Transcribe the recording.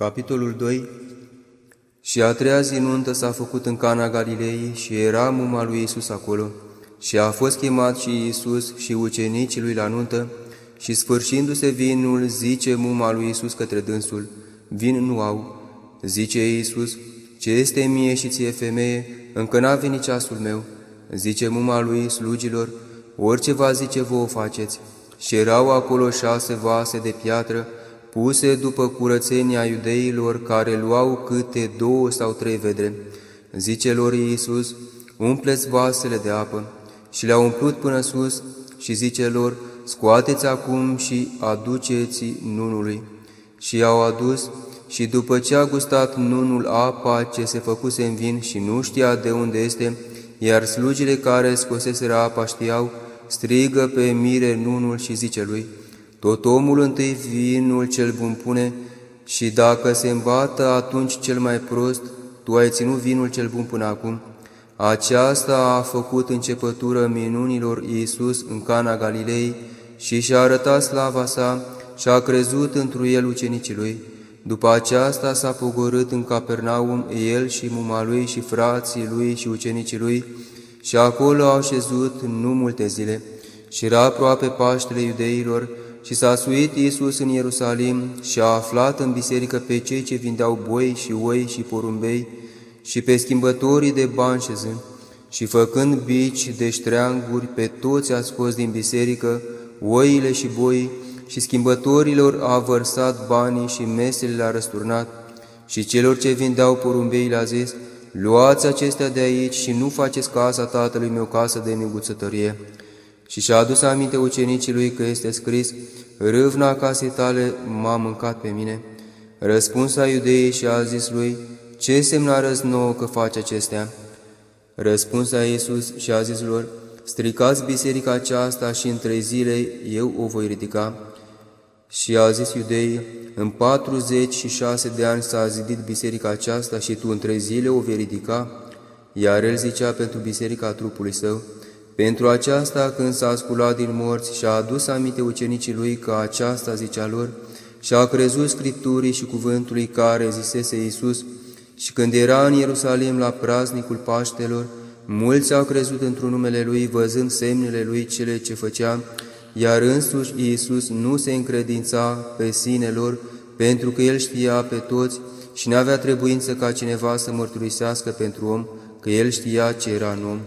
Capitolul 2 Și a treia zi nuntă s-a făcut în Cana Galilei și era muma lui Isus acolo. Și a fost chemat și Isus și ucenicii lui la nuntă și sfârșindu-se vinul, zice muma lui Isus către dânsul, Vin nu au. Zice Isus, ce este mie și ție femeie, încă n-a venit ceasul meu. Zice muma lui slugilor, orice va zice vă o faceți. Și erau acolo șase vase de piatră, puse după curățenia iudeilor care luau câte două sau trei vedre. Zice lor Iisus, umpleți vasele de apă și le-au umplut până sus și zice lor, scoateți acum și aduceți nunului. Și i-au adus și după ce a gustat nunul apa ce se făcuse în vin și nu știa de unde este, iar slugile care scoseseră apa știau, strigă pe mire nunul și zice lui, tot omul întâi vinul cel bun pune și dacă se îmbată atunci cel mai prost, tu ai ținut vinul cel bun până acum. Aceasta a făcut începătură minunilor Iisus în Cana Galilei și și-a arătat slava sa și a crezut întru el ucenicii lui. După aceasta s-a pogorât în Capernaum el și muma lui și frații lui și ucenicii lui și acolo au șezut nu multe zile și era aproape Paștele iudeilor și s-a suit Iisus în Ierusalim și a aflat în biserică pe cei ce vindeau boi și oi și porumbei și pe schimbătorii de bani șezând. Și făcând bici de ștreanguri pe toți a scos din biserică oile și boii și schimbătorilor a vărsat banii și mesele le-a răsturnat. Și celor ce vindeau porumbei le-a zis, Luați acestea de aici și nu faceți casa tatălui meu casă de neguțătărie și și-a adus aminte ucenicii lui că este scris, Râvna casei tale m-a mâncat pe mine. Răspunsa iudeii și a zis lui, Ce semnarăți nouă că face acestea? Răspunsa Iisus și a zis lor, Stricați biserica aceasta și în trei zile eu o voi ridica. Și a zis iudeii, în patruzeci și șase de ani s-a zidit biserica aceasta și tu în trei zile o vei ridica? Iar el zicea pentru biserica trupului său, pentru aceasta, când s-a sculat din morți și a adus aminte ucenicii lui că aceasta zicea lor, și a crezut Scripturii și cuvântului care zisese Iisus, și când era în Ierusalim la praznicul Paștelor, mulți au crezut într-un numele Lui, văzând semnele Lui cele ce făcea, iar însuși Iisus nu se încredința pe sine lor, pentru că El știa pe toți și n-avea trebuință ca cineva să mărturisească pentru om că El știa ce era în om.